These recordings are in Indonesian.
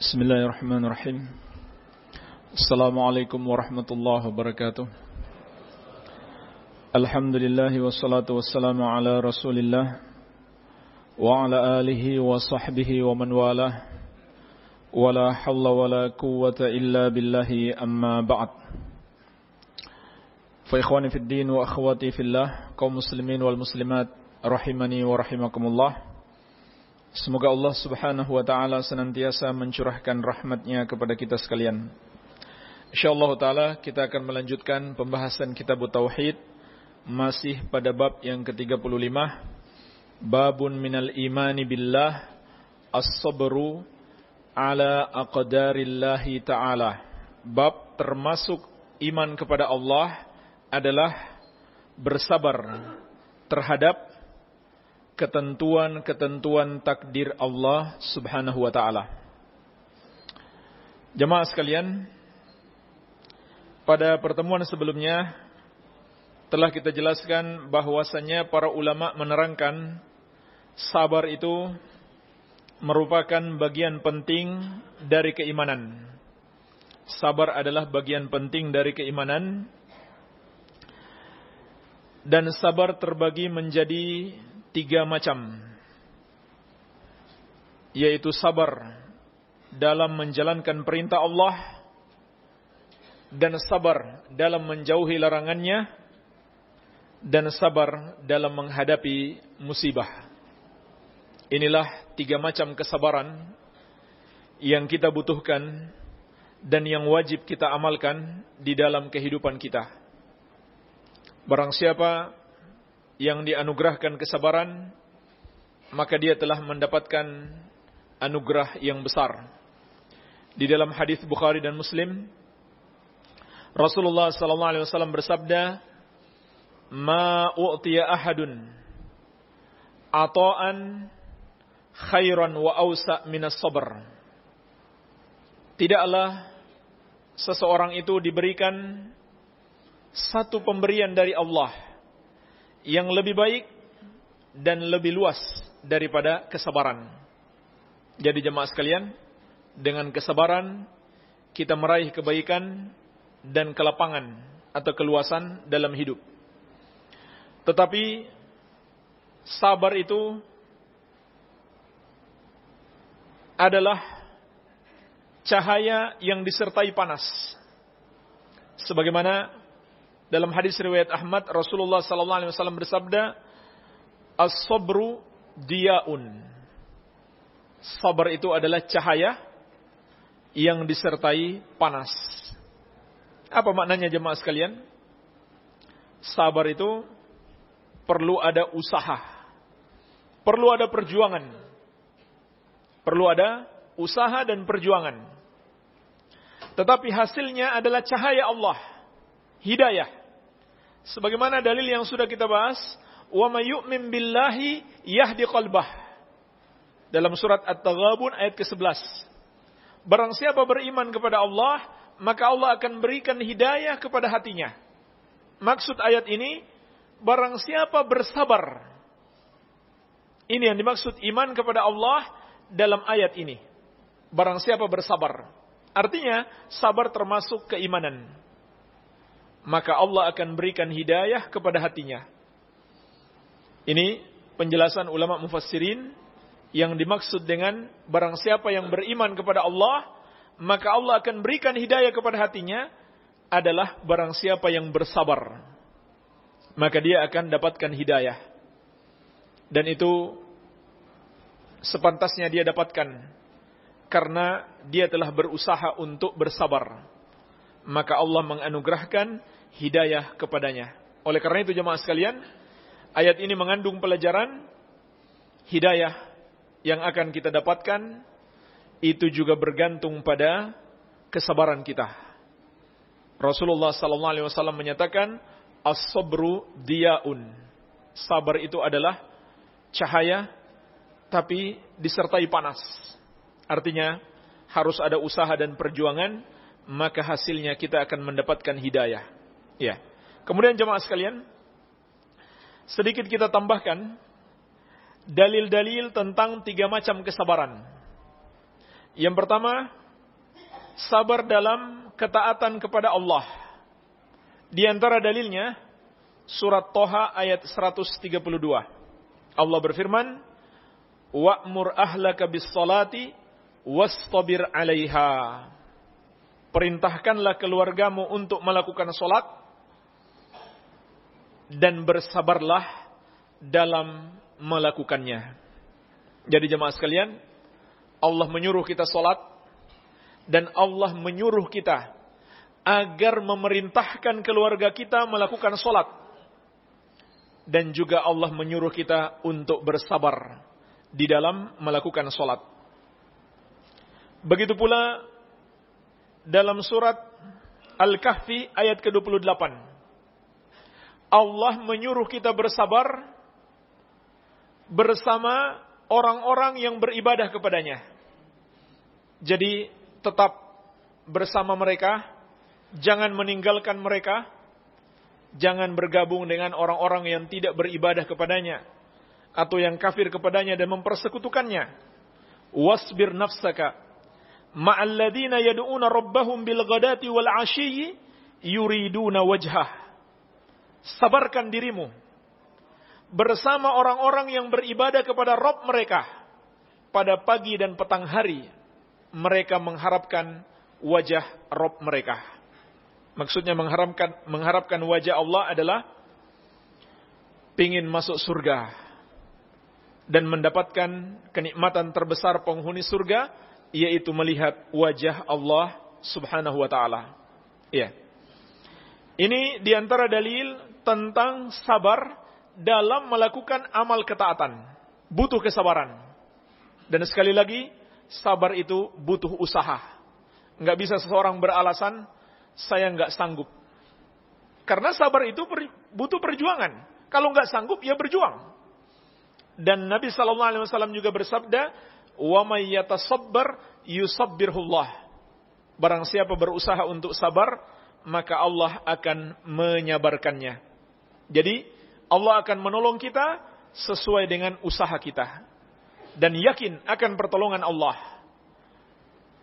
بسم الله الرحمن الرحيم السلام عليكم ورحمة الله وبركاته الحمد لله والصلاة والسلام على رسول الله وعلى آله وصحبه ومن والاه ولا حول ولا قوة إلا بالله أما بعد فإخواني في الدين وأخواتي في الله kaum muslimin wal muslimat rahimani wa rahimakumullah Semoga Allah subhanahu wa ta'ala senantiasa mencurahkan rahmatnya kepada kita sekalian. InsyaAllah ta'ala kita akan melanjutkan pembahasan kitab Tauhid. Masih pada bab yang ke-35. Babun minal imani billah. As-sabru ala aqdarillahi ta'ala. Bab termasuk iman kepada Allah adalah bersabar terhadap ketentuan-ketentuan takdir Allah Subhanahu wa taala. Jemaah sekalian, pada pertemuan sebelumnya telah kita jelaskan bahwasannya para ulama menerangkan sabar itu merupakan bagian penting dari keimanan. Sabar adalah bagian penting dari keimanan dan sabar terbagi menjadi tiga macam. Yaitu sabar dalam menjalankan perintah Allah dan sabar dalam menjauhi larangannya dan sabar dalam menghadapi musibah. Inilah tiga macam kesabaran yang kita butuhkan dan yang wajib kita amalkan di dalam kehidupan kita. Barang siapa yang dianugerahkan kesabaran, maka dia telah mendapatkan anugerah yang besar. Di dalam hadis Bukhari dan Muslim, Rasulullah sallallahu alaihi wasallam bersabda, "Ma u'tiya ahadun ata'an khairan wa awsa minas sabr." Tidaklah seseorang itu diberikan satu pemberian dari Allah yang lebih baik dan lebih luas daripada kesabaran. Jadi jemaah sekalian, dengan kesabaran kita meraih kebaikan dan kelapangan atau keluasan dalam hidup. Tetapi sabar itu adalah cahaya yang disertai panas. Sebagaimana dalam hadis riwayat Ahmad, Rasulullah sallallahu alaihi wasallam bersabda, "As-sabru diyaun." Sabar itu adalah cahaya yang disertai panas. Apa maknanya jemaah sekalian? Sabar itu perlu ada usaha. Perlu ada perjuangan. Perlu ada usaha dan perjuangan. Tetapi hasilnya adalah cahaya Allah. Hidayah. Sebagaimana dalil yang sudah kita bahas, wa may yu'min billahi yahdi qalbah. Dalam surat At-Taghabun ayat ke-11. Barang siapa beriman kepada Allah, maka Allah akan berikan hidayah kepada hatinya. Maksud ayat ini, barang siapa bersabar. Ini yang dimaksud iman kepada Allah dalam ayat ini. Barang siapa bersabar. Artinya, sabar termasuk keimanan maka Allah akan berikan hidayah kepada hatinya. Ini penjelasan ulama mufassirin yang dimaksud dengan barang siapa yang beriman kepada Allah, maka Allah akan berikan hidayah kepada hatinya adalah barang siapa yang bersabar. Maka dia akan dapatkan hidayah. Dan itu sepantasnya dia dapatkan karena dia telah berusaha untuk bersabar. Maka Allah menganugerahkan hidayah kepadanya. Oleh karena itu jemaah sekalian, ayat ini mengandung pelajaran hidayah yang akan kita dapatkan itu juga bergantung pada kesabaran kita. Rasulullah sallallahu alaihi wasallam menyatakan as-sabru diyaun. Sabar itu adalah cahaya tapi disertai panas. Artinya harus ada usaha dan perjuangan maka hasilnya kita akan mendapatkan hidayah. Ya. Kemudian jemaah sekalian, sedikit kita tambahkan dalil-dalil tentang tiga macam kesabaran. Yang pertama, sabar dalam ketaatan kepada Allah. Di antara dalilnya, surat Toha ayat 132. Allah berfirman, Wa'mur ahlaka bis salati wastabir alaiha. Perintahkanlah keluargamu untuk melakukan solat dan bersabarlah dalam melakukannya. Jadi jemaah sekalian, Allah menyuruh kita solat dan Allah menyuruh kita agar memerintahkan keluarga kita melakukan solat dan juga Allah menyuruh kita untuk bersabar di dalam melakukan solat. Begitu pula dalam surat Al-Kahfi ayat ke-28. Allah menyuruh kita bersabar bersama orang-orang yang beribadah kepadanya. Jadi tetap bersama mereka, jangan meninggalkan mereka, jangan bergabung dengan orang-orang yang tidak beribadah kepadanya atau yang kafir kepadanya dan mempersekutukannya. Wasbir nafsaka ma'alladina yad'una rabbahum bil ghadati wal 'ashiyyi yuriduna wajhah. Sabarkan dirimu bersama orang-orang yang beribadah kepada Rob mereka pada pagi dan petang hari mereka mengharapkan wajah Rob mereka. Maksudnya mengharapkan mengharapkan wajah Allah adalah ingin masuk surga dan mendapatkan kenikmatan terbesar penghuni surga yaitu melihat wajah Allah Subhanahu wa taala. Ya. Ini di antara dalil tentang sabar dalam melakukan amal ketaatan. Butuh kesabaran. Dan sekali lagi, sabar itu butuh usaha. Nggak bisa seseorang beralasan, saya nggak sanggup. Karena sabar itu butuh perjuangan. Kalau nggak sanggup, ya berjuang. Dan Nabi Wasallam juga bersabda, "Wa may yatasabbar yusabbirhullah." Barang siapa berusaha untuk sabar, maka Allah akan menyabarkannya. Jadi Allah akan menolong kita sesuai dengan usaha kita. Dan yakin akan pertolongan Allah.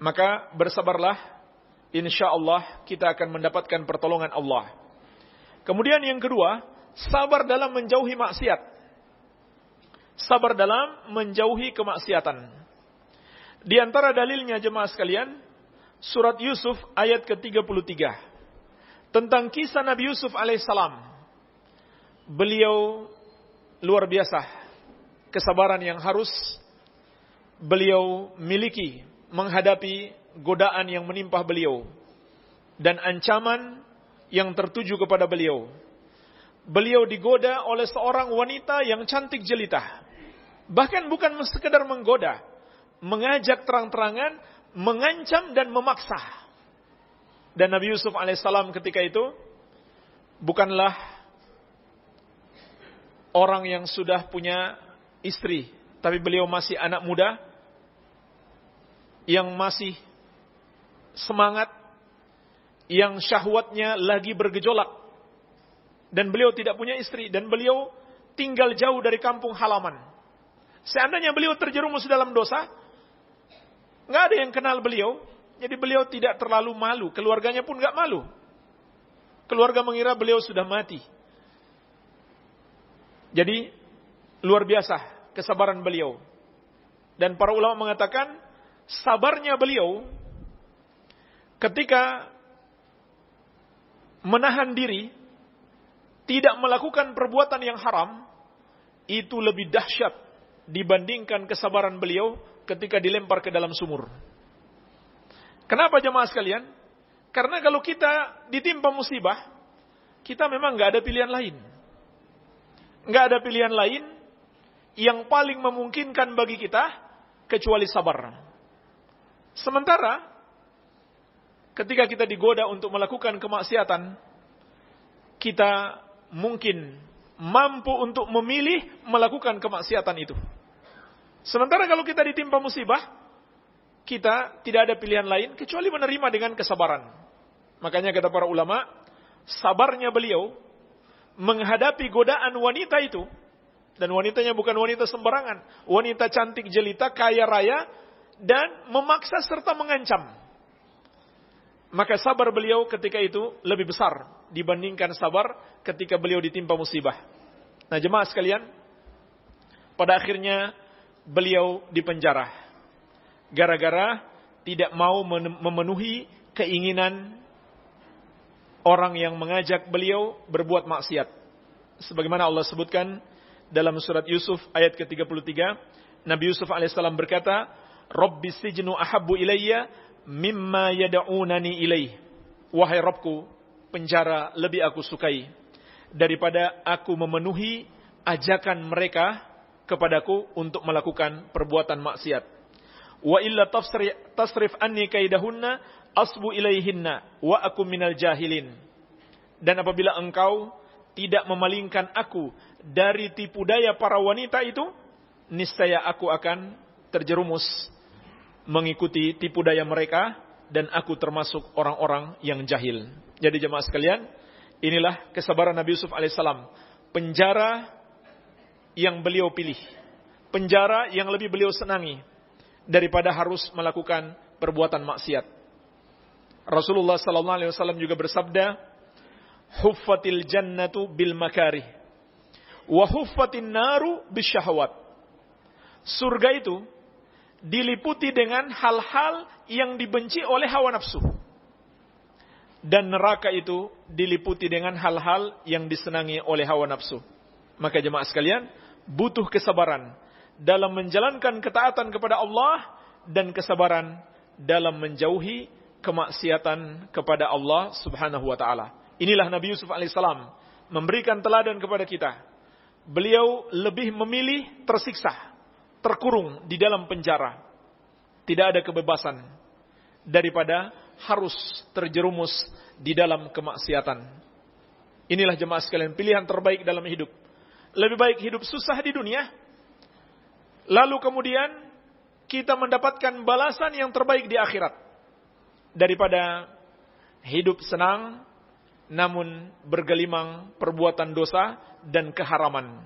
Maka bersabarlah, insya Allah kita akan mendapatkan pertolongan Allah. Kemudian yang kedua, sabar dalam menjauhi maksiat. Sabar dalam menjauhi kemaksiatan. Di antara dalilnya jemaah sekalian, surat Yusuf ayat ke-33. Tentang kisah Nabi Yusuf alaihissalam beliau luar biasa. Kesabaran yang harus beliau miliki menghadapi godaan yang menimpa beliau dan ancaman yang tertuju kepada beliau. Beliau digoda oleh seorang wanita yang cantik jelita. Bahkan bukan sekedar menggoda, mengajak terang-terangan, mengancam dan memaksa. Dan Nabi Yusuf alaihissalam ketika itu bukanlah orang yang sudah punya istri, tapi beliau masih anak muda yang masih semangat, yang syahwatnya lagi bergejolak. Dan beliau tidak punya istri dan beliau tinggal jauh dari kampung halaman. Seandainya beliau terjerumus dalam dosa, nggak ada yang kenal beliau, jadi beliau tidak terlalu malu, keluarganya pun nggak malu. Keluarga mengira beliau sudah mati. Jadi luar biasa kesabaran beliau. Dan para ulama mengatakan sabarnya beliau ketika menahan diri tidak melakukan perbuatan yang haram itu lebih dahsyat dibandingkan kesabaran beliau ketika dilempar ke dalam sumur. Kenapa jemaah sekalian? Karena kalau kita ditimpa musibah, kita memang nggak ada pilihan lain nggak ada pilihan lain yang paling memungkinkan bagi kita kecuali sabar. Sementara ketika kita digoda untuk melakukan kemaksiatan, kita mungkin mampu untuk memilih melakukan kemaksiatan itu. Sementara kalau kita ditimpa musibah, kita tidak ada pilihan lain kecuali menerima dengan kesabaran. Makanya kata para ulama, sabarnya beliau menghadapi godaan wanita itu dan wanitanya bukan wanita sembarangan, wanita cantik jelita, kaya raya dan memaksa serta mengancam. Maka sabar beliau ketika itu lebih besar dibandingkan sabar ketika beliau ditimpa musibah. Nah jemaah sekalian, pada akhirnya beliau dipenjara. Gara-gara tidak mau memenuhi keinginan orang yang mengajak beliau berbuat maksiat. Sebagaimana Allah sebutkan dalam surat Yusuf ayat ke-33, Nabi Yusuf alaihissalam berkata, Rabbi sijnu ahabbu ilayya mimma yada'unani ilaih. Wahai Robku, penjara lebih aku sukai daripada aku memenuhi ajakan mereka kepadaku untuk melakukan perbuatan maksiat. Wa illa tasrif anni kaidahunna asbu ilaihinna wa aku minal jahilin. Dan apabila engkau tidak memalingkan aku dari tipu daya para wanita itu, niscaya aku akan terjerumus mengikuti tipu daya mereka dan aku termasuk orang-orang yang jahil. Jadi jemaah sekalian, inilah kesabaran Nabi Yusuf alaihissalam. Penjara yang beliau pilih. Penjara yang lebih beliau senangi daripada harus melakukan perbuatan maksiat. Rasulullah sallallahu alaihi wasallam juga bersabda, "Huffatil jannatu bil makarih wa huffatin naru bisyahwat." Surga itu diliputi dengan hal-hal yang dibenci oleh hawa nafsu. Dan neraka itu diliputi dengan hal-hal yang disenangi oleh hawa nafsu. Maka jemaah sekalian, butuh kesabaran dalam menjalankan ketaatan kepada Allah dan kesabaran dalam menjauhi kemaksiatan kepada Allah Subhanahu wa taala. Inilah Nabi Yusuf alaihissalam memberikan teladan kepada kita. Beliau lebih memilih tersiksa terkurung di dalam penjara. Tidak ada kebebasan daripada harus terjerumus di dalam kemaksiatan. Inilah jemaah sekalian pilihan terbaik dalam hidup. Lebih baik hidup susah di dunia, lalu kemudian kita mendapatkan balasan yang terbaik di akhirat daripada hidup senang namun bergelimang perbuatan dosa dan keharaman.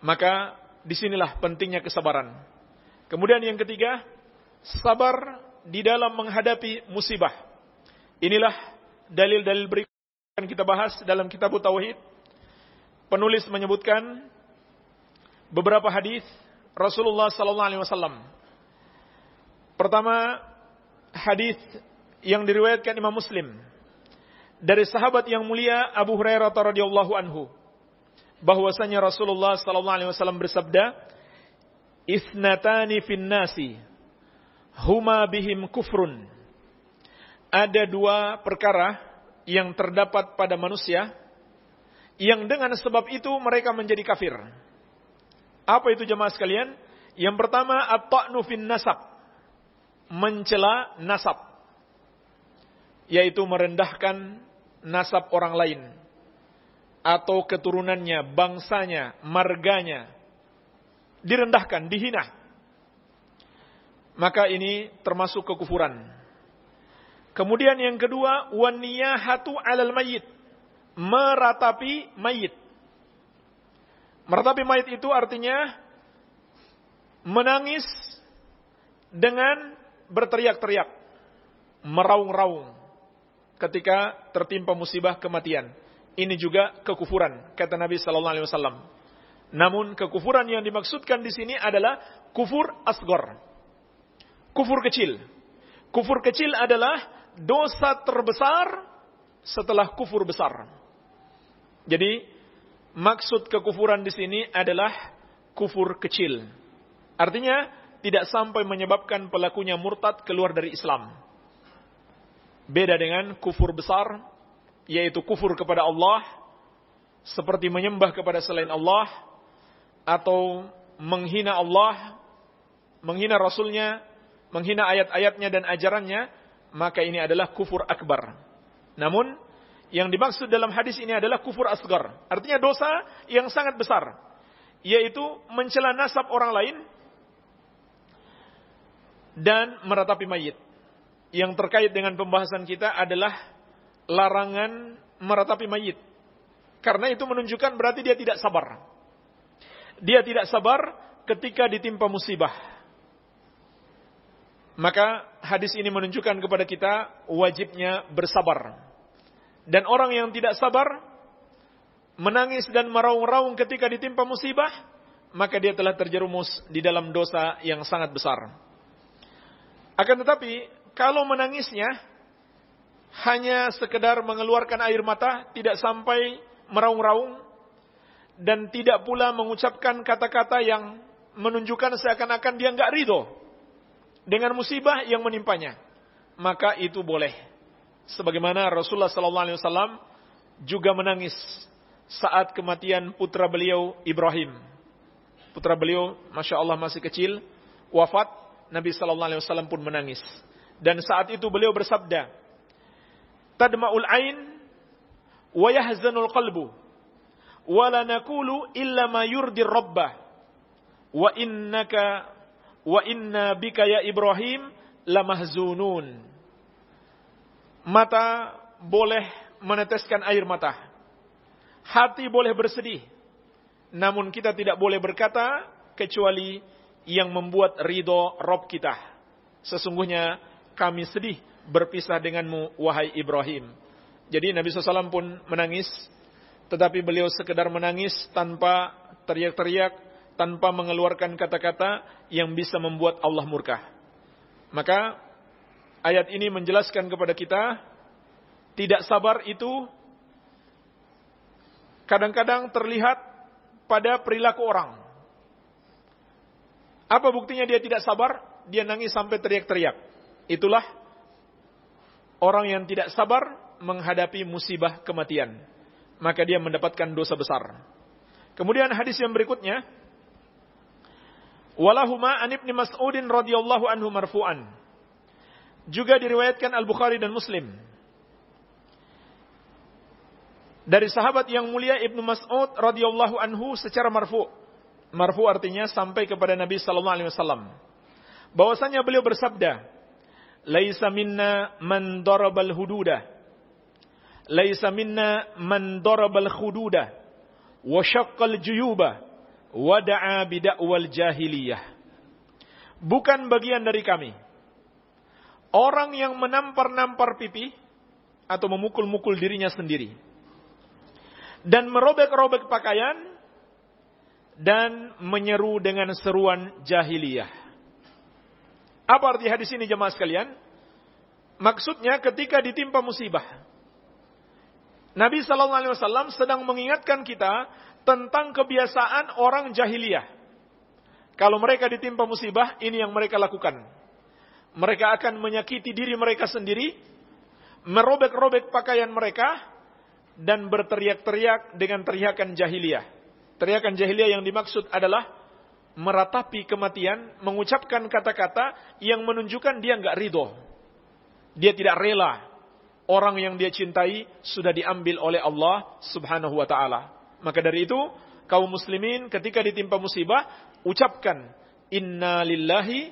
Maka di sinilah pentingnya kesabaran. Kemudian yang ketiga, sabar di dalam menghadapi musibah. Inilah dalil-dalil berikut yang kita bahas dalam kitab Tauhid. Penulis menyebutkan beberapa hadis Rasulullah sallallahu alaihi wasallam. Pertama, hadis yang diriwayatkan Imam Muslim dari sahabat yang mulia Abu Hurairah radhiyallahu anhu bahwasanya Rasulullah sallallahu alaihi wasallam bersabda, "Isnatani fin nasi huma bihim kufrun." Ada dua perkara yang terdapat pada manusia yang dengan sebab itu mereka menjadi kafir. Apa itu jemaah sekalian? Yang pertama at-ta'nu fin nasab. Mencela nasab. Yaitu merendahkan nasab orang lain atau keturunannya, bangsanya, marganya direndahkan, dihina. Maka ini termasuk kekufuran. Kemudian yang kedua, waniyahatu alal mayit. Meratapi mayit. Meratapi mayit itu artinya menangis dengan berteriak-teriak, meraung-raung ketika tertimpa musibah kematian ini juga kekufuran kata Nabi sallallahu alaihi wasallam. Namun kekufuran yang dimaksudkan di sini adalah kufur asgor. Kufur kecil. Kufur kecil adalah dosa terbesar setelah kufur besar. Jadi maksud kekufuran di sini adalah kufur kecil. Artinya tidak sampai menyebabkan pelakunya murtad keluar dari Islam. Beda dengan kufur besar yaitu kufur kepada Allah seperti menyembah kepada selain Allah atau menghina Allah, menghina Rasulnya, menghina ayat-ayatnya dan ajarannya, maka ini adalah kufur akbar. Namun, yang dimaksud dalam hadis ini adalah kufur asgar. Artinya dosa yang sangat besar. Yaitu mencela nasab orang lain dan meratapi mayit. Yang terkait dengan pembahasan kita adalah larangan meratapi mayit. Karena itu menunjukkan berarti dia tidak sabar. Dia tidak sabar ketika ditimpa musibah. Maka hadis ini menunjukkan kepada kita wajibnya bersabar. Dan orang yang tidak sabar, menangis dan meraung-raung ketika ditimpa musibah, maka dia telah terjerumus di dalam dosa yang sangat besar. Akan tetapi, kalau menangisnya hanya sekedar mengeluarkan air mata, tidak sampai meraung-raung, dan tidak pula mengucapkan kata-kata yang menunjukkan seakan-akan dia nggak ridho dengan musibah yang menimpanya, maka itu boleh. Sebagaimana Rasulullah Sallallahu Alaihi Wasallam juga menangis saat kematian putra beliau Ibrahim. Putra beliau, masya Allah masih kecil, wafat. Nabi Sallallahu Alaihi Wasallam pun menangis. Dan saat itu beliau bersabda, "Tadma'ul ain wa yahzanul qalbu." wala nakulu illa ma yurdi rabbah wa innaka wa inna bika ya Ibrahim lamahzunun mata boleh meneteskan air mata hati boleh bersedih namun kita tidak boleh berkata kecuali yang membuat ridho Rob kita sesungguhnya kami sedih berpisah denganmu wahai Ibrahim jadi Nabi SAW pun menangis tetapi beliau sekedar menangis tanpa teriak-teriak, tanpa mengeluarkan kata-kata yang bisa membuat Allah murka. Maka ayat ini menjelaskan kepada kita, tidak sabar itu kadang-kadang terlihat pada perilaku orang. Apa buktinya dia tidak sabar? Dia nangis sampai teriak-teriak. Itulah orang yang tidak sabar menghadapi musibah kematian maka dia mendapatkan dosa besar. Kemudian hadis yang berikutnya, walahuma an ibni Mas'udin radhiyallahu anhu marfu'an. Juga diriwayatkan Al-Bukhari dan Muslim. Dari sahabat yang mulia Ibnu Mas'ud radhiyallahu anhu secara marfu. Marfu artinya sampai kepada Nabi sallallahu alaihi wasallam. Bahwasanya beliau bersabda, "Laisa minna man darabal hududa." laisa minna man darabal khududa wa syaqqal juyuba wa da'a bida'wal jahiliyah. Bukan bagian dari kami. Orang yang menampar-nampar pipi atau memukul-mukul dirinya sendiri. Dan merobek-robek pakaian dan menyeru dengan seruan jahiliyah. Apa arti hadis ini jemaah sekalian? Maksudnya ketika ditimpa musibah, Nabi Shallallahu Alaihi Wasallam sedang mengingatkan kita tentang kebiasaan orang jahiliyah. Kalau mereka ditimpa musibah, ini yang mereka lakukan. Mereka akan menyakiti diri mereka sendiri, merobek-robek pakaian mereka, dan berteriak-teriak dengan teriakan jahiliyah. Teriakan jahiliyah yang dimaksud adalah meratapi kematian, mengucapkan kata-kata yang menunjukkan dia nggak ridho. Dia tidak rela orang yang dia cintai sudah diambil oleh Allah Subhanahu wa taala. Maka dari itu, kaum muslimin ketika ditimpa musibah, ucapkan inna lillahi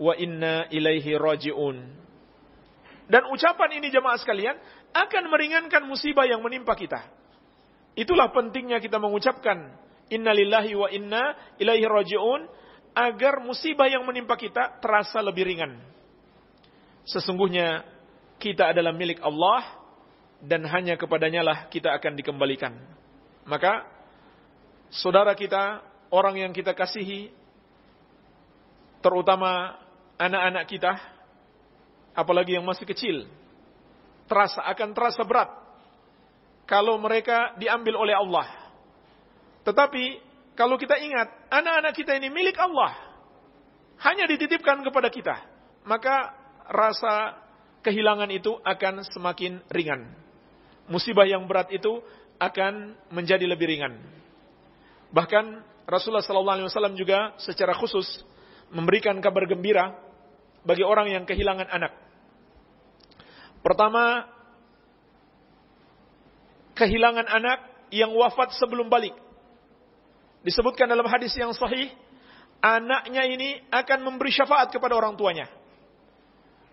wa inna ilaihi rajiun. Dan ucapan ini jemaah sekalian akan meringankan musibah yang menimpa kita. Itulah pentingnya kita mengucapkan inna lillahi wa inna ilaihi rajiun agar musibah yang menimpa kita terasa lebih ringan. Sesungguhnya kita adalah milik Allah dan hanya kepadanya lah kita akan dikembalikan. Maka saudara kita, orang yang kita kasihi, terutama anak-anak kita, apalagi yang masih kecil, terasa akan terasa berat kalau mereka diambil oleh Allah. Tetapi kalau kita ingat, anak-anak kita ini milik Allah, hanya dititipkan kepada kita, maka rasa kehilangan itu akan semakin ringan. Musibah yang berat itu akan menjadi lebih ringan. Bahkan Rasulullah SAW juga secara khusus memberikan kabar gembira bagi orang yang kehilangan anak. Pertama, kehilangan anak yang wafat sebelum balik. Disebutkan dalam hadis yang sahih, anaknya ini akan memberi syafaat kepada orang tuanya.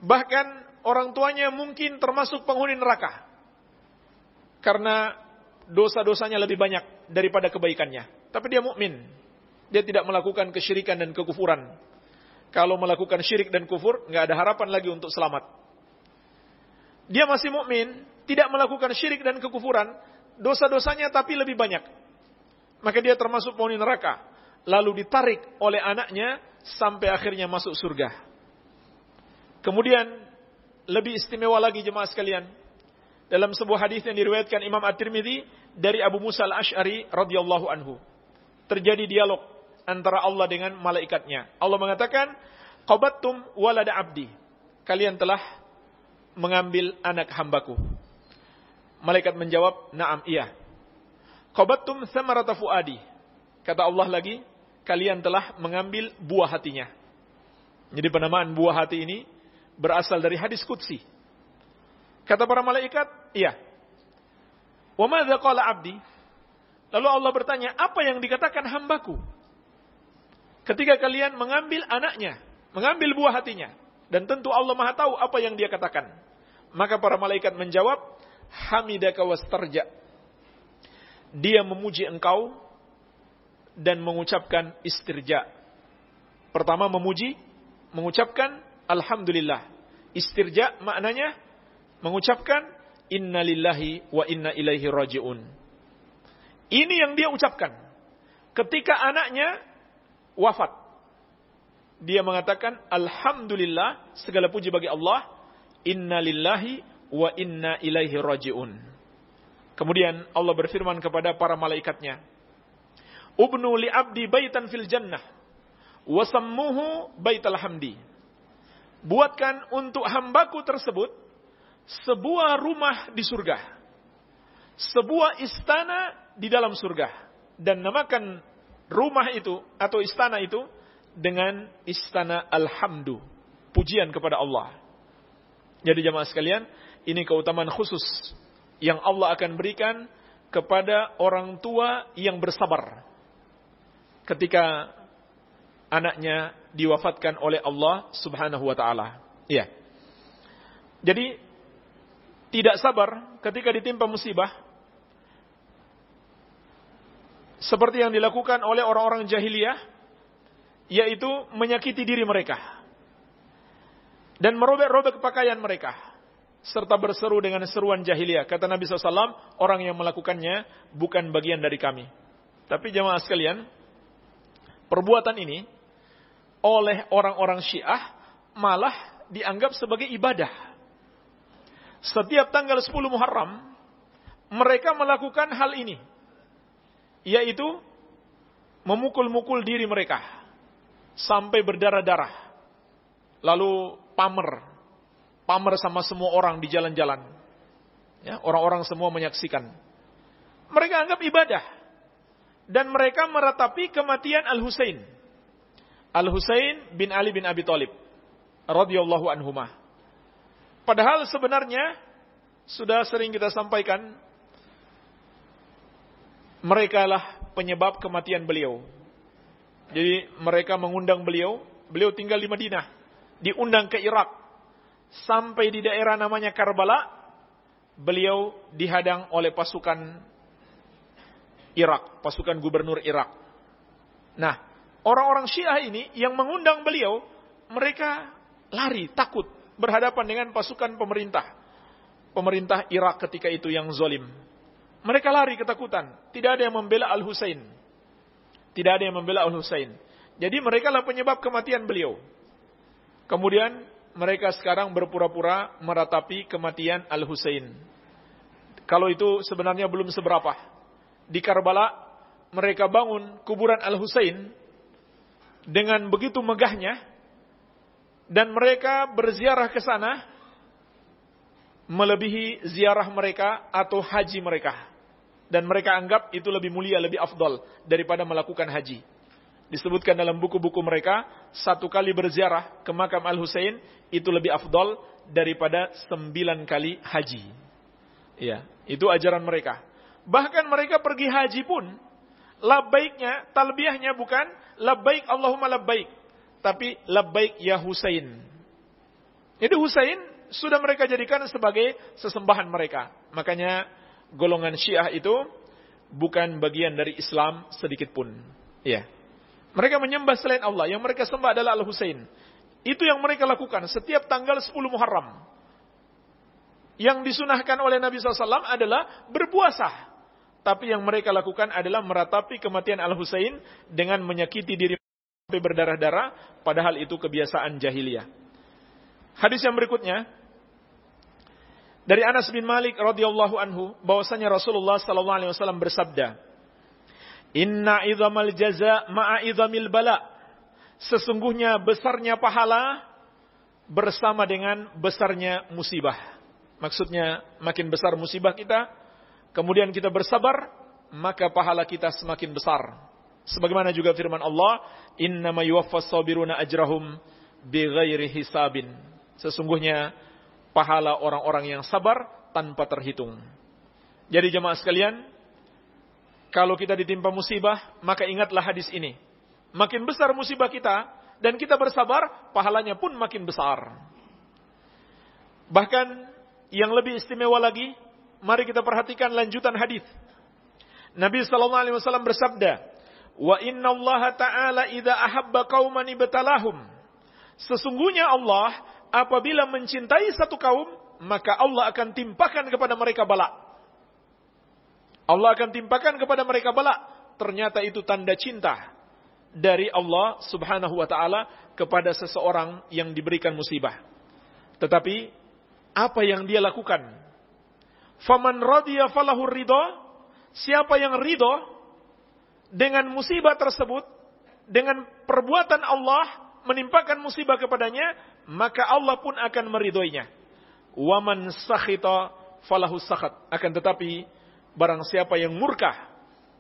Bahkan orang tuanya mungkin termasuk penghuni neraka. Karena dosa-dosanya lebih banyak daripada kebaikannya. Tapi dia mukmin. Dia tidak melakukan kesyirikan dan kekufuran. kalau melakukan syirik dan kufur, nggak ada harapan lagi untuk selamat. Dia masih mukmin, tidak melakukan syirik dan kekufuran, dosa-dosanya tapi lebih banyak. Maka dia termasuk penghuni neraka. Lalu ditarik oleh anaknya sampai akhirnya masuk surga. Kemudian lebih istimewa lagi jemaah sekalian. Dalam sebuah hadis yang diriwayatkan Imam At-Tirmidzi dari Abu Musa Al-Asy'ari radhiyallahu anhu. Terjadi dialog antara Allah dengan malaikatnya. Allah mengatakan, "Qabattum walada abdi." Kalian telah mengambil anak hambaku. Malaikat menjawab, "Na'am, iya." Qabattum samarata fuadi. Kata Allah lagi, kalian telah mengambil buah hatinya. Jadi penamaan buah hati ini berasal dari hadis qudsi. Kata para malaikat, iya. Wa madza qala abdi? Lalu Allah bertanya, apa yang dikatakan hambaku? Ketika kalian mengambil anaknya, mengambil buah hatinya, dan tentu Allah Maha tahu apa yang dia katakan. Maka para malaikat menjawab, hamidaka wastarja. Dia memuji engkau dan mengucapkan istirja. Pertama memuji, mengucapkan alhamdulillah. Istirja maknanya mengucapkan innalillahi wa inna ilaihi rajiun. Ini yang dia ucapkan. Ketika anaknya wafat. Dia mengatakan, Alhamdulillah, segala puji bagi Allah, Inna lillahi wa inna ilaihi raji'un. Kemudian Allah berfirman kepada para malaikatnya, Ubnu li abdi baitan fil jannah, wasammuhu baital hamdi. Buatkan untuk hambaku tersebut sebuah rumah di surga. Sebuah istana di dalam surga. Dan namakan rumah itu atau istana itu dengan istana alhamdu, pujian kepada Allah. Jadi jemaah sekalian, ini keutamaan khusus yang Allah akan berikan kepada orang tua yang bersabar ketika anaknya diwafatkan oleh Allah Subhanahu wa taala. Iya. Jadi tidak sabar ketika ditimpa musibah seperti yang dilakukan oleh orang-orang jahiliyah, yaitu menyakiti diri mereka dan merobek-robek pakaian mereka, serta berseru dengan seruan jahiliyah. Kata Nabi SAW, orang yang melakukannya bukan bagian dari kami. Tapi jemaah sekalian, perbuatan ini oleh orang-orang Syiah malah dianggap sebagai ibadah. Setiap tanggal 10 Muharram, mereka melakukan hal ini yaitu memukul-mukul diri mereka sampai berdarah-darah. Lalu pamer, pamer sama semua orang di jalan-jalan. Ya, orang-orang semua menyaksikan. Mereka anggap ibadah. Dan mereka meratapi kematian Al-Husain. Al-Husain bin Ali bin Abi Thalib radhiyallahu anhumah. Padahal sebenarnya sudah sering kita sampaikan mereka lah penyebab kematian beliau. Jadi mereka mengundang beliau, beliau tinggal di Madinah, diundang ke Irak. Sampai di daerah namanya Karbala, beliau dihadang oleh pasukan Irak, pasukan gubernur Irak. Nah, orang-orang Syiah ini yang mengundang beliau, mereka lari, takut berhadapan dengan pasukan pemerintah. Pemerintah Irak ketika itu yang zolim. Mereka lari ketakutan. Tidak ada yang membela Al-Husain. Tidak ada yang membela Al-Husain. Jadi mereka lah penyebab kematian beliau. Kemudian mereka sekarang berpura-pura meratapi kematian Al-Husain. Kalau itu sebenarnya belum seberapa. Di Karbala mereka bangun kuburan Al-Husain dengan begitu megahnya dan mereka berziarah ke sana melebihi ziarah mereka atau haji mereka dan mereka anggap itu lebih mulia, lebih afdol daripada melakukan haji. Disebutkan dalam buku-buku mereka, satu kali berziarah ke makam Al-Husain itu lebih afdol daripada sembilan kali haji. Ya, itu ajaran mereka. Bahkan mereka pergi haji pun, labbaiknya, talbiyahnya bukan labbaik Allahumma labbaik, tapi labbaik ya Husain. Itu Husain sudah mereka jadikan sebagai sesembahan mereka. Makanya golongan Syiah itu bukan bagian dari Islam sedikit pun. Ya. Mereka menyembah selain Allah. Yang mereka sembah adalah Al-Husain. Itu yang mereka lakukan setiap tanggal 10 Muharram. Yang disunahkan oleh Nabi SAW adalah berpuasa. Tapi yang mereka lakukan adalah meratapi kematian Al-Husain dengan menyakiti diri sampai berdarah-darah, padahal itu kebiasaan jahiliyah. Hadis yang berikutnya dari Anas bin Malik radhiyallahu anhu bahwasanya Rasulullah sallallahu alaihi wasallam bersabda, "Inna idzamal jaza ma'a idzamil bala." Sesungguhnya besarnya pahala bersama dengan besarnya musibah. Maksudnya makin besar musibah kita, kemudian kita bersabar, maka pahala kita semakin besar. Sebagaimana juga firman Allah, "Innama yuwaffas sabiruna ajrahum bighairi hisabin." Sesungguhnya pahala orang-orang yang sabar tanpa terhitung. Jadi jemaah sekalian, kalau kita ditimpa musibah, maka ingatlah hadis ini. Makin besar musibah kita dan kita bersabar, pahalanya pun makin besar. Bahkan yang lebih istimewa lagi, Mari kita perhatikan lanjutan hadis. Nabi wasallam bersabda, "Wa inna Allah ta'ala idza ahabba qauman ibtalahum." Sesungguhnya Allah apabila mencintai satu kaum, maka Allah akan timpakan kepada mereka bala. Allah akan timpakan kepada mereka bala. Ternyata itu tanda cinta dari Allah Subhanahu wa taala kepada seseorang yang diberikan musibah. Tetapi apa yang dia lakukan Faman radiya falahu ridho. Siapa yang ridho dengan musibah tersebut, dengan perbuatan Allah menimpakan musibah kepadanya, maka Allah pun akan meridhoinya. Waman sakhita falahu sakhat. Akan tetapi, barang siapa yang murka,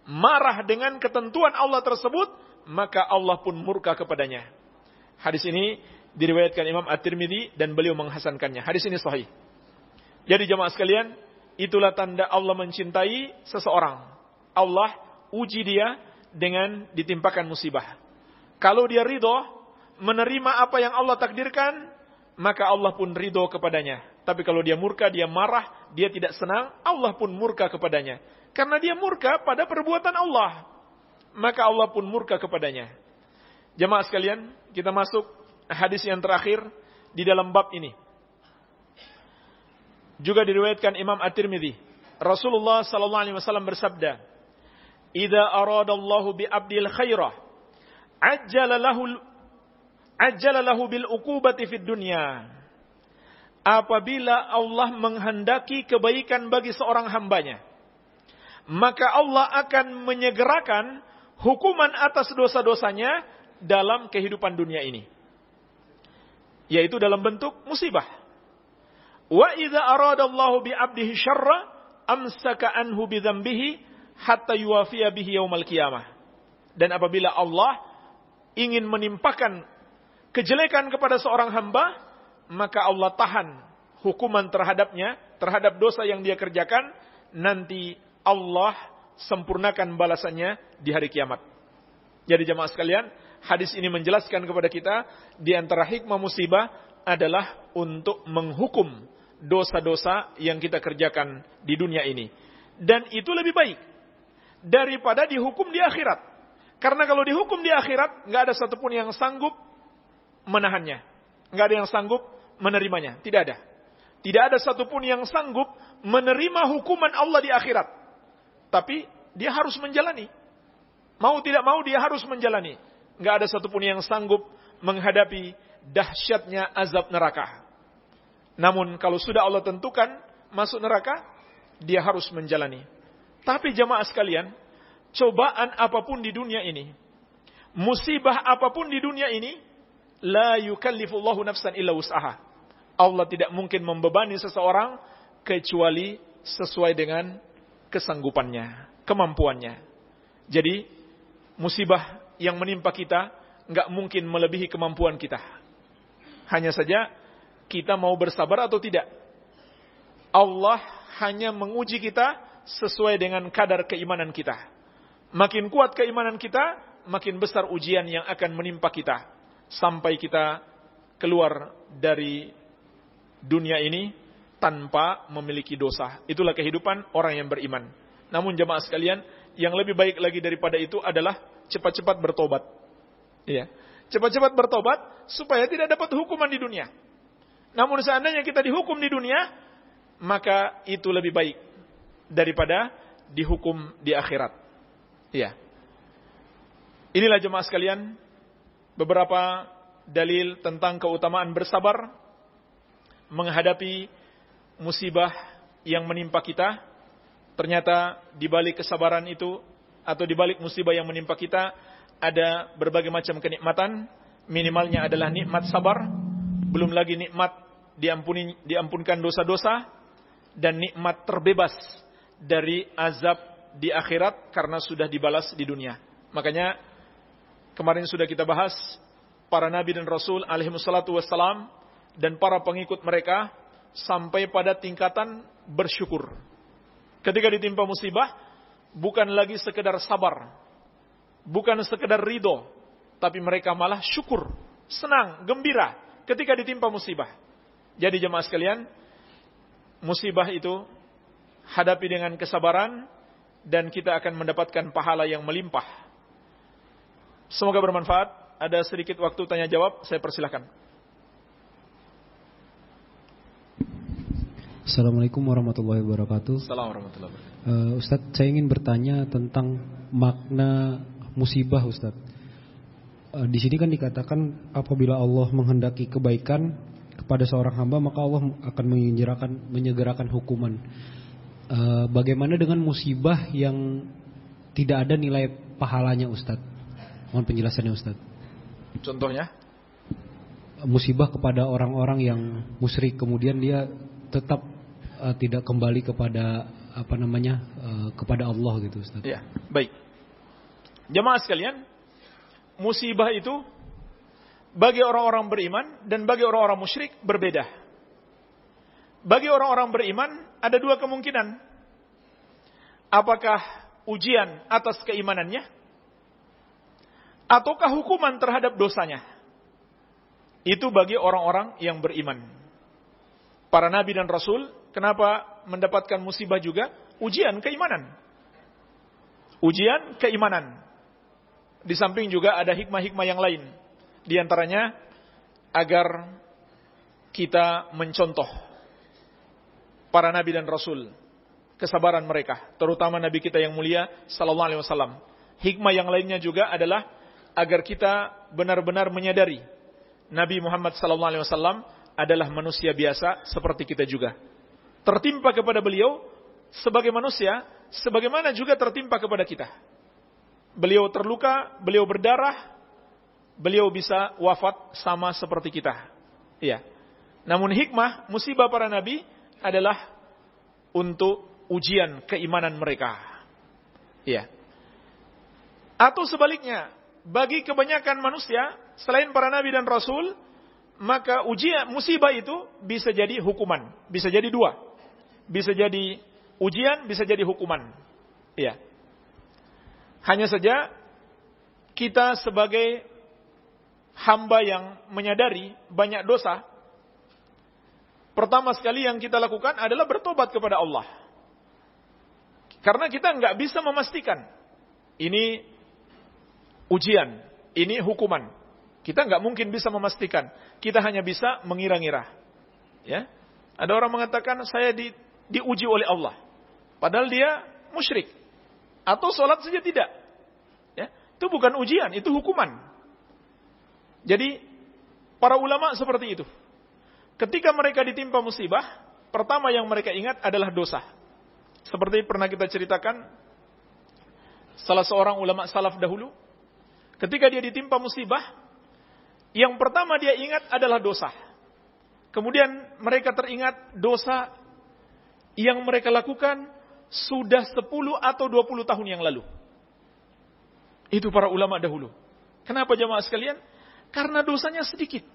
marah dengan ketentuan Allah tersebut, maka Allah pun murka kepadanya. Hadis ini diriwayatkan Imam At-Tirmidzi dan beliau menghasankannya. Hadis ini sahih. Jadi jemaah sekalian, Itulah tanda Allah mencintai seseorang. Allah uji dia dengan ditimpakan musibah. Kalau dia ridho, menerima apa yang Allah takdirkan, maka Allah pun ridho kepadanya. Tapi kalau dia murka, dia marah, dia tidak senang, Allah pun murka kepadanya. Karena dia murka pada perbuatan Allah. Maka Allah pun murka kepadanya. Jemaah sekalian, kita masuk hadis yang terakhir di dalam bab ini. Juga diriwayatkan Imam At-Tirmidzi. Rasulullah sallallahu alaihi wasallam bersabda, "Idza aradallahu bi 'abdil khairah, ajjala lahu ajjala lahu bil uqubati fid dunya." Apabila Allah menghendaki kebaikan bagi seorang hambanya, maka Allah akan menyegerakan hukuman atas dosa-dosanya dalam kehidupan dunia ini. Yaitu dalam bentuk musibah. Wa idza aradallahu bi 'abdihi syarra amsaka anhu bi dzambihi hatta yuwafiya bihi yaumal qiyamah. Dan apabila Allah ingin menimpakan kejelekan kepada seorang hamba, maka Allah tahan hukuman terhadapnya, terhadap dosa yang dia kerjakan, nanti Allah sempurnakan balasannya di hari kiamat. Jadi jemaah sekalian, hadis ini menjelaskan kepada kita di antara hikmah musibah adalah untuk menghukum dosa-dosa yang kita kerjakan di dunia ini. Dan itu lebih baik daripada dihukum di akhirat. Karena kalau dihukum di akhirat, nggak ada satupun yang sanggup menahannya. Nggak ada yang sanggup menerimanya. Tidak ada. Tidak ada satupun yang sanggup menerima hukuman Allah di akhirat. Tapi dia harus menjalani. Mau tidak mau dia harus menjalani. Nggak ada satupun yang sanggup menghadapi dahsyatnya azab neraka. Namun kalau sudah Allah tentukan masuk neraka, dia harus menjalani. Tapi jamaah sekalian, cobaan apa pun di dunia ini, musibah apa pun di dunia ini, la yukallifullahu nafsan illa usaha. Allah tidak mungkin membebani seseorang kecuali sesuai dengan kesanggupannya, kemampuannya. Jadi, musibah yang menimpa kita nggak mungkin melebihi kemampuan kita. Hanya saja kita mau bersabar atau tidak. Allah hanya menguji kita sesuai dengan kadar keimanan kita. Makin kuat keimanan kita, makin besar ujian yang akan menimpa kita. Sampai kita keluar dari dunia ini tanpa memiliki dosa. Itulah kehidupan orang yang beriman. Namun jemaah sekalian, yang lebih baik lagi daripada itu adalah cepat-cepat bertobat. Ya. cepat-cepat bertobat supaya tidak dapat hukuman di dunia. Namun seandainya kita dihukum di dunia, maka itu lebih baik daripada dihukum di akhirat. Ya. Inilah jemaah sekalian beberapa dalil tentang keutamaan bersabar menghadapi musibah yang menimpa kita. Ternyata di balik kesabaran itu atau di balik musibah yang menimpa kita ada berbagai macam kenikmatan, minimalnya adalah nikmat sabar, belum lagi nikmat diampuni diampunkan dosa-dosa dan nikmat terbebas dari azab di akhirat karena sudah dibalas di dunia. Makanya kemarin sudah kita bahas para nabi dan rasul alaihi wassalam dan para pengikut mereka sampai pada tingkatan bersyukur. Ketika ditimpa musibah, bukan lagi sekedar sabar, bukan sekedar ridho, tapi mereka malah syukur, senang, gembira ketika ditimpa musibah. Jadi jemaah sekalian, musibah itu hadapi dengan kesabaran dan kita akan mendapatkan pahala yang melimpah. Semoga bermanfaat. Ada sedikit waktu tanya jawab, saya persilahkan. Assalamualaikum warahmatullahi wabarakatuh. Assalamualaikum warahmatullahi wabarakatuh. Uh, Ustadz, saya ingin bertanya tentang makna musibah Ustaz. Uh, di sini kan dikatakan apabila Allah menghendaki kebaikan kepada seorang hamba maka Allah akan menyegerakan menyegerakan hukuman. Uh, bagaimana dengan musibah yang tidak ada nilai pahalanya Ustaz? Mohon penjelasannya Ustaz. Contohnya? Musibah kepada orang-orang yang musyrik kemudian dia tetap uh, tidak kembali kepada apa namanya uh, kepada Allah gitu Ustaz. Ya, baik. Jemaah sekalian, musibah itu bagi orang-orang beriman dan bagi orang-orang musyrik berbeda. Bagi orang-orang beriman ada dua kemungkinan. Apakah ujian atas keimanannya ataukah hukuman terhadap dosanya? Itu bagi orang-orang yang beriman. Para nabi dan rasul kenapa mendapatkan musibah juga? Ujian keimanan. Ujian keimanan. Di samping juga ada hikmah-hikmah yang lain. Di antaranya agar kita mencontoh para nabi dan rasul, kesabaran mereka, terutama nabi kita yang mulia sallallahu alaihi wasallam. Hikmah yang lainnya juga adalah agar kita benar-benar menyadari Nabi Muhammad sallallahu alaihi wasallam adalah manusia biasa seperti kita juga. Tertimpa kepada beliau sebagai manusia sebagaimana juga tertimpa kepada kita beliau terluka, beliau berdarah, beliau bisa wafat sama seperti kita. Iya. Namun hikmah musibah para nabi adalah untuk ujian keimanan mereka. Iya. Atau sebaliknya, bagi kebanyakan manusia selain para nabi dan rasul, maka ujian musibah itu bisa jadi hukuman, bisa jadi dua. Bisa jadi ujian, bisa jadi hukuman. Iya. Hanya saja kita sebagai hamba yang menyadari banyak dosa, pertama sekali yang kita lakukan adalah bertobat kepada Allah. Karena kita nggak bisa memastikan ini ujian, ini hukuman. Kita nggak mungkin bisa memastikan. Kita hanya bisa mengira-ngira. Ya, ada orang mengatakan saya di, diuji oleh Allah, padahal dia musyrik. Atau sholat saja tidak. Ya, itu bukan ujian, itu hukuman. Jadi, para ulama seperti itu. Ketika mereka ditimpa musibah, pertama yang mereka ingat adalah dosa. Seperti pernah kita ceritakan, salah seorang ulama salaf dahulu, ketika dia ditimpa musibah, yang pertama dia ingat adalah dosa. Kemudian mereka teringat dosa yang mereka lakukan sudah 10 atau 20 tahun yang lalu. Itu para ulama dahulu. Kenapa jamaah sekalian? Karena dosanya sedikit.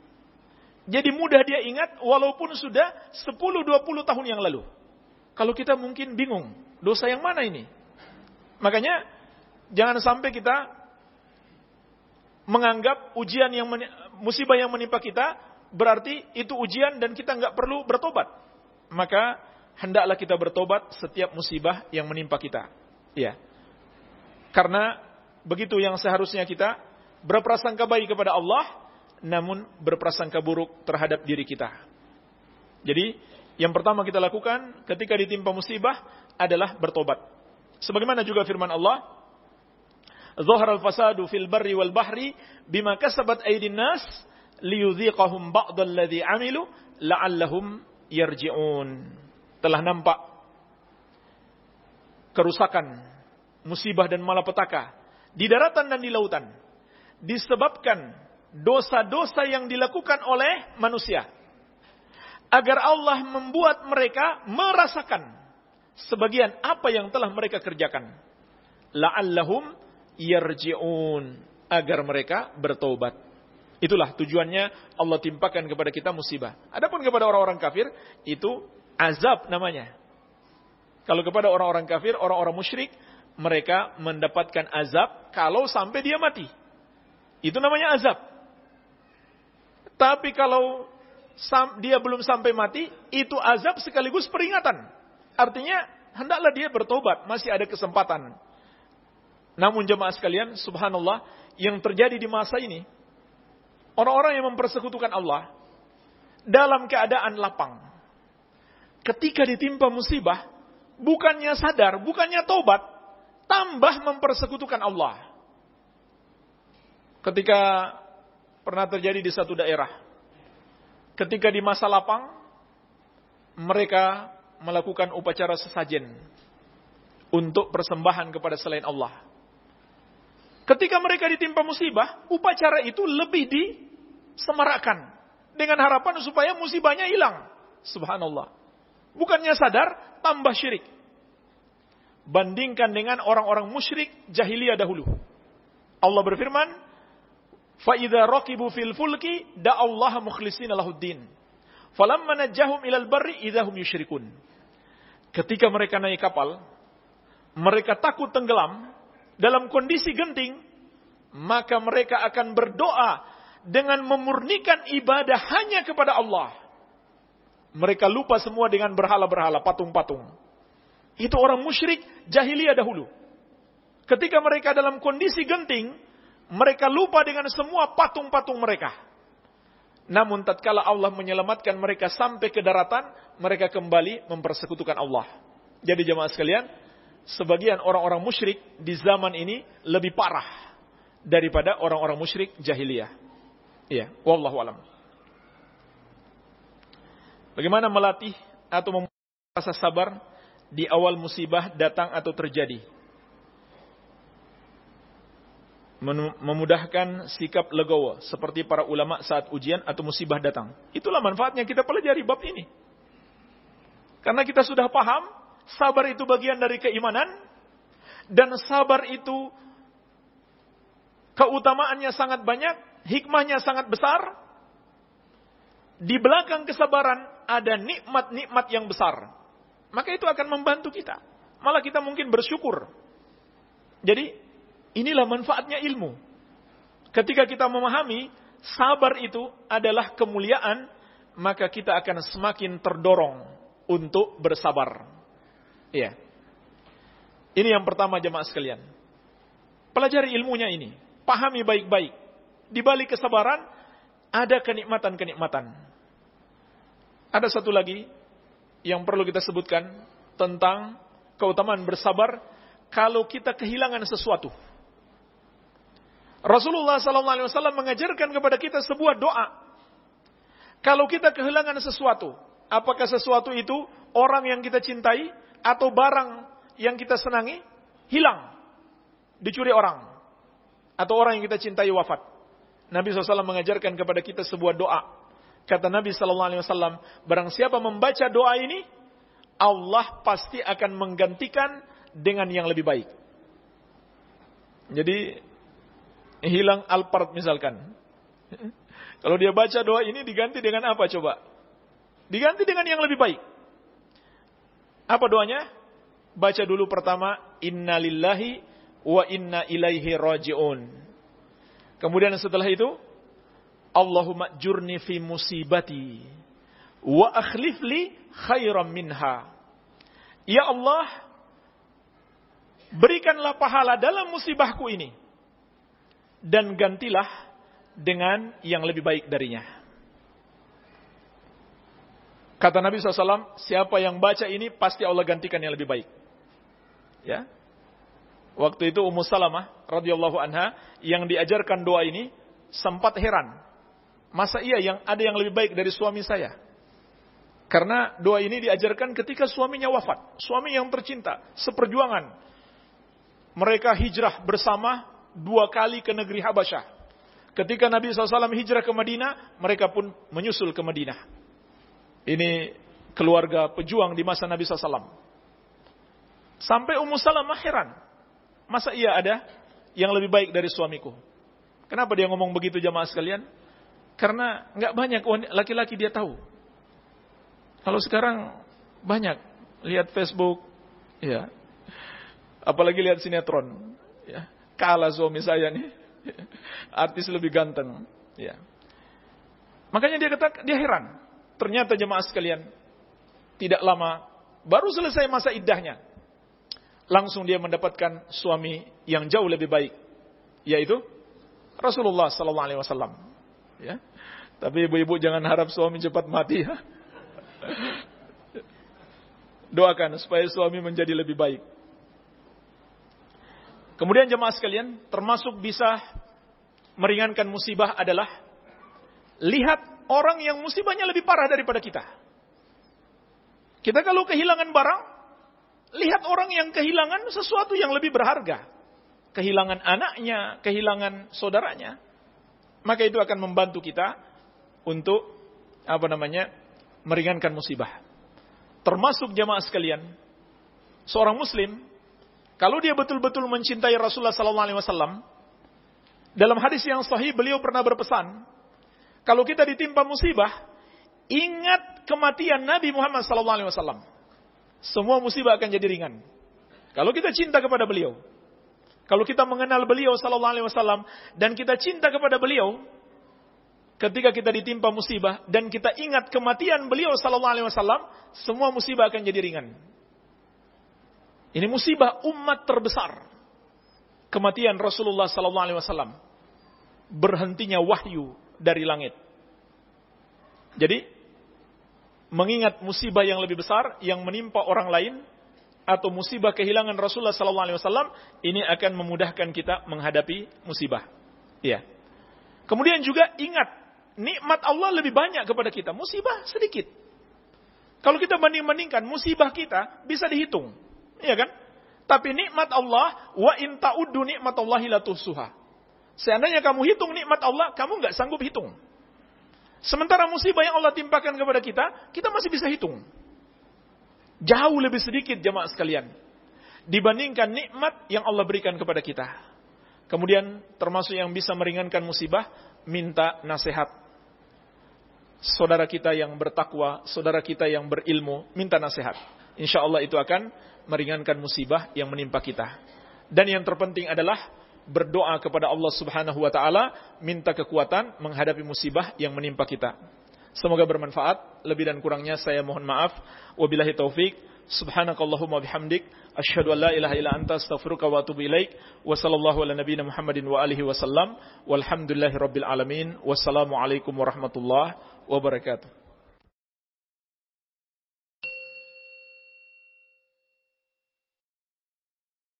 Jadi mudah dia ingat walaupun sudah 10-20 tahun yang lalu. Kalau kita mungkin bingung, dosa yang mana ini? Makanya jangan sampai kita menganggap ujian yang musibah yang menimpa kita berarti itu ujian dan kita nggak perlu bertobat. Maka hendaklah kita bertobat setiap musibah yang menimpa kita. Ya. Karena begitu yang seharusnya kita berprasangka baik kepada Allah, namun berprasangka buruk terhadap diri kita. Jadi, yang pertama kita lakukan ketika ditimpa musibah adalah bertobat. Sebagaimana juga firman Allah, "Dhahara al-fasadu fil barri wal bahri bima kasabat aydin nas liyudhiqahum ba'dal ladzi 'amilu la'allahum yarji'un." Telah nampak kerusakan, musibah dan malapetaka di daratan dan di lautan disebabkan dosa-dosa yang dilakukan oleh manusia agar Allah membuat mereka merasakan sebagian apa yang telah mereka kerjakan. La'allahum yarji'un agar mereka bertobat itulah tujuannya Allah timpakan kepada kita musibah. Adapun kepada orang-orang kafir itu azab namanya kalau kepada orang-orang kafir, orang-orang musyrik, mereka mendapatkan azab kalau sampai dia mati. Itu namanya azab. Tapi kalau dia belum sampai mati, itu azab sekaligus peringatan. Artinya, hendaklah dia bertobat, masih ada kesempatan. Namun jemaah sekalian, subhanallah, yang terjadi di masa ini, orang-orang yang mempersekutukan Allah, dalam keadaan lapang. Ketika ditimpa musibah, bukannya sadar, bukannya tobat, tambah mempersekutukan Allah. Ketika pernah terjadi di satu daerah, ketika di masa lapang, mereka melakukan upacara sesajen untuk persembahan kepada selain Allah. Ketika mereka ditimpa musibah, upacara itu lebih disemarakkan dengan harapan supaya musibahnya hilang. Subhanallah. Bukannya sadar, tambah syirik. Bandingkan dengan orang-orang musyrik jahiliyah dahulu. Allah berfirman, فَإِذَا رَكِبُوا فِي الْفُلْكِ دَعَ اللَّهَ مُخْلِصِينَ لَهُ الدِّينَ فَلَمَّا نَجَّهُمْ إِلَى الْبَرِّ إِذَا هُمْ يُشْرِكُونَ Ketika mereka naik kapal, mereka takut tenggelam dalam kondisi genting, maka mereka akan berdoa dengan memurnikan ibadah hanya kepada Allah. Mereka lupa semua dengan berhala-berhala, patung-patung. Itu orang musyrik jahiliyah dahulu. Ketika mereka dalam kondisi genting, mereka lupa dengan semua patung-patung mereka. Namun tatkala Allah menyelamatkan mereka sampai ke daratan, mereka kembali mempersekutukan Allah. Jadi jemaah sekalian, sebagian orang-orang musyrik di zaman ini lebih parah daripada orang-orang musyrik jahiliyah. Iya, wallahu alam. Bagaimana melatih atau membuat rasa sabar di awal musibah datang atau terjadi? Memudahkan sikap legowo seperti para ulama saat ujian atau musibah datang. Itulah manfaatnya kita pelajari bab ini. Karena kita sudah paham, sabar itu bagian dari keimanan dan sabar itu keutamaannya sangat banyak, hikmahnya sangat besar. Di belakang kesabaran ada nikmat-nikmat yang besar. Maka itu akan membantu kita. Malah kita mungkin bersyukur. Jadi, inilah manfaatnya ilmu. Ketika kita memahami, sabar itu adalah kemuliaan, maka kita akan semakin terdorong untuk bersabar. Iya. Ini yang pertama jemaah sekalian. Pelajari ilmunya ini. Pahami baik-baik. Di balik kesabaran, ada kenikmatan-kenikmatan. Ada satu lagi yang perlu kita sebutkan tentang keutamaan bersabar kalau kita kehilangan sesuatu. Rasulullah SAW mengajarkan kepada kita sebuah doa. Kalau kita kehilangan sesuatu, apakah sesuatu itu orang yang kita cintai atau barang yang kita senangi hilang, dicuri orang, atau orang yang kita cintai wafat. Nabi SAW mengajarkan kepada kita sebuah doa Kata Nabi sallallahu alaihi wasallam, barang siapa membaca doa ini, Allah pasti akan menggantikan dengan yang lebih baik. Jadi hilang Alphard misalkan. Kalau dia baca doa ini diganti dengan apa coba? Diganti dengan yang lebih baik. Apa doanya? Baca dulu pertama innalillahi wa inna ilaihi rajiun. Kemudian setelah itu Allahumma jurni fi musibati wa akhlif li khairan minha. Ya Allah, berikanlah pahala dalam musibahku ini. dan gantilah dengan yang lebih baik darinya. Kata Nabi SAW, siapa yang baca ini pasti Allah gantikan yang lebih baik. Ya. Waktu itu Ummu Salamah radhiyallahu anha yang diajarkan doa ini sempat heran. Masa iya yang ada yang lebih baik dari suami saya? Karena doa ini diajarkan ketika suaminya wafat. Suami yang tercinta, seperjuangan. Mereka hijrah bersama dua kali ke negeri Habasyah. Ketika Nabi SAW hijrah ke Madinah, mereka pun menyusul ke Madinah. Ini keluarga pejuang di masa Nabi SAW. Sampai Ummu Salamah heran. Masa iya ada yang lebih baik dari suamiku? Kenapa dia ngomong begitu jamaah sekalian? Karena nggak banyak laki-laki dia tahu. Kalau sekarang banyak lihat Facebook, ya, apalagi lihat sinetron, ya, kalah suami saya nih, artis lebih ganteng, ya. Makanya dia kata dia heran, ternyata jemaah sekalian tidak lama baru selesai masa iddahnya, langsung dia mendapatkan suami yang jauh lebih baik, yaitu Rasulullah Sallallahu Alaihi Wasallam. Ya. Tapi ibu-ibu jangan harap suami cepat mati ya. Doakan supaya suami menjadi lebih baik. Kemudian jemaah sekalian, termasuk bisa meringankan musibah adalah lihat orang yang musibahnya lebih parah daripada kita. Kita kalau kehilangan barang, lihat orang yang kehilangan sesuatu yang lebih berharga. Kehilangan anaknya, kehilangan saudaranya. Maka itu akan membantu kita untuk apa namanya? meringankan musibah. Termasuk jamaah sekalian, seorang muslim kalau dia betul-betul mencintai Rasulullah sallallahu alaihi wasallam, dalam hadis yang sahih beliau pernah berpesan, kalau kita ditimpa musibah, ingat kematian Nabi Muhammad sallallahu alaihi wasallam. Semua musibah akan jadi ringan. Kalau kita cinta kepada beliau, kalau kita mengenal beliau sallallahu alaihi wasallam dan kita cinta kepada beliau, ketika kita ditimpa musibah dan kita ingat kematian beliau sallallahu alaihi wasallam, semua musibah akan jadi ringan. Ini musibah umat terbesar. Kematian Rasulullah sallallahu alaihi wasallam. Berhentinya wahyu dari langit. Jadi mengingat musibah yang lebih besar yang menimpa orang lain atau musibah kehilangan Rasulullah sallallahu alaihi wasallam ini akan memudahkan kita menghadapi musibah. Iya. Kemudian juga ingat nikmat Allah lebih banyak kepada kita, musibah sedikit. Kalau kita banding-bandingkan musibah kita bisa dihitung, iya kan? Tapi nikmat Allah wa in ta'uddu nikmatallahi la tuhsuha. Seandainya kamu hitung nikmat Allah, kamu nggak sanggup hitung. Sementara musibah yang Allah timpakan kepada kita, kita masih bisa hitung. Jauh lebih sedikit jemaah sekalian dibandingkan nikmat yang Allah berikan kepada kita. Kemudian termasuk yang bisa meringankan musibah, minta nasihat saudara kita yang bertakwa, saudara kita yang berilmu, minta nasihat. Insya Allah itu akan meringankan musibah yang menimpa kita. Dan yang terpenting adalah berdoa kepada Allah Subhanahu wa taala, minta kekuatan menghadapi musibah yang menimpa kita. Semoga bermanfaat. Lebih dan kurangnya saya mohon maaf. Wabillahi taufik. Subhanakallahumma bihamdik asyhadu an la ilaha illa anta astaghfiruka wa atubu ilaik. Wa sallallahu ala nabiyyina Muhammadin wa alihi wasallam. Walhamdulillahirabbil alamin. Wassalamu alaikum warahmatullahi wabarakatuh.